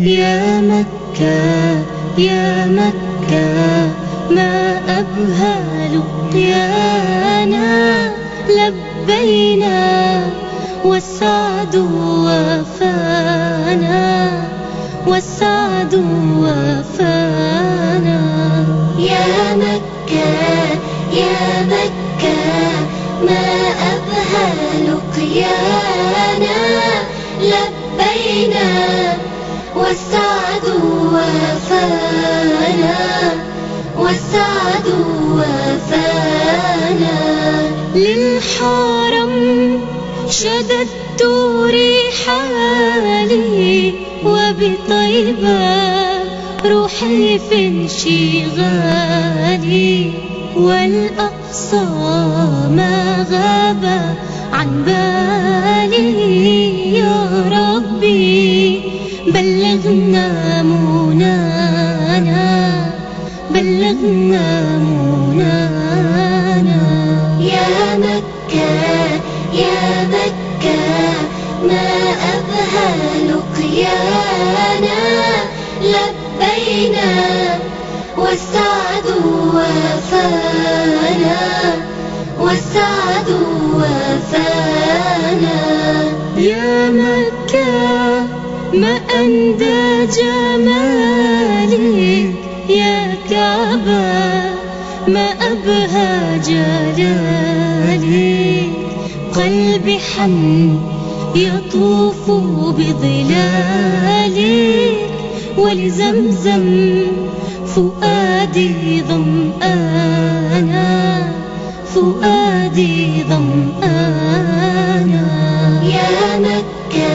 يا مكة يا مكة ما أبهى لقيانا لبينا والسعد وفانا والسعد وفانا يا مكة يا مكة ما أبهى لقيانا لبينا والسعد وفانا والسعد وفانا. للحرم شددت رحالي وبطيبة روحي في انشغالي والأقصى ما غاب عن بالي. والسعد وفانا والسعد وفانا. يا مكة ما أندى جمالك يا كعبة ما أبهى جلالك. قلبي حن يطوف بظلالك ولزمزم فؤادي ظمآنا فؤادي ظمآنا يا مكة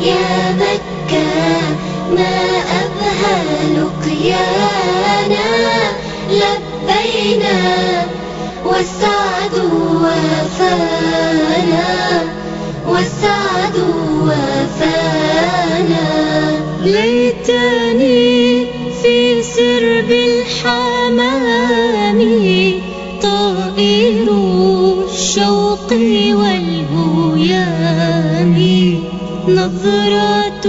يا مكة ما أبهى لقيانا. لبينا والسعد وفانا والسعد وفانا. ليتني في سرب نظرة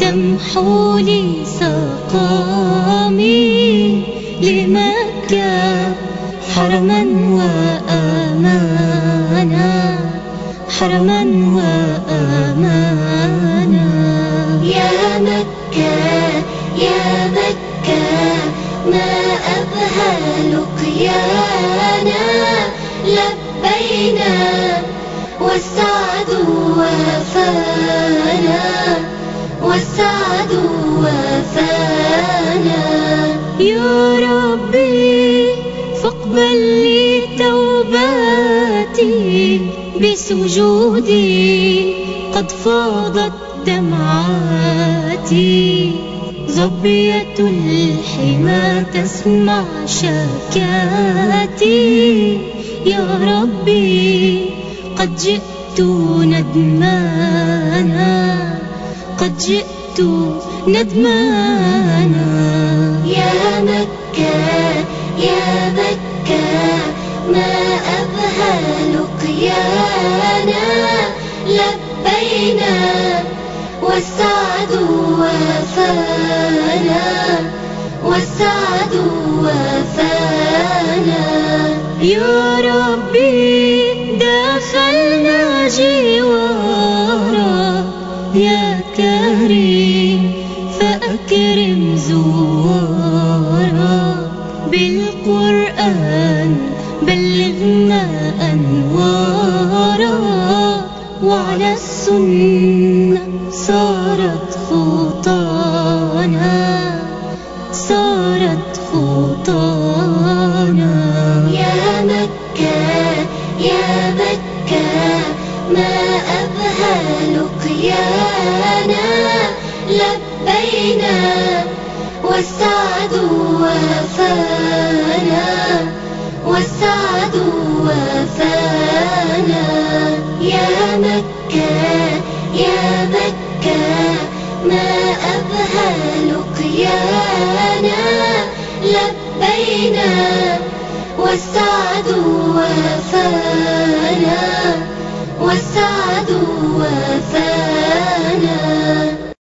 تمحو لي سقامي لمكة حرما وأمانا حرما وأمانا. يا مكة يا مكة ما أبهى لقيانا. لبينا والسعد وفانا. والسعد وفانا. يا ربي فاقبل لي توباتي بسجودي. قد فاضت دمعاتي. ظبية الحمى تسمع شكاتي. يا ربي قد جئت ندمانا. قد جئت ندمانا. يا مكة يا مكة ما أبهى لقيانا لبينا والسعد وفانا. والسعد وفانا. يا ربي دخلنا جوارا بالقرآن بلغنا أنوارا وعلى السنة صارت خطانا صارت خطانا يا مكة يا مكة ما أبهى لقيانا. لبينا والسعد ما أبهى لقيانا لبينا والسعد وفانا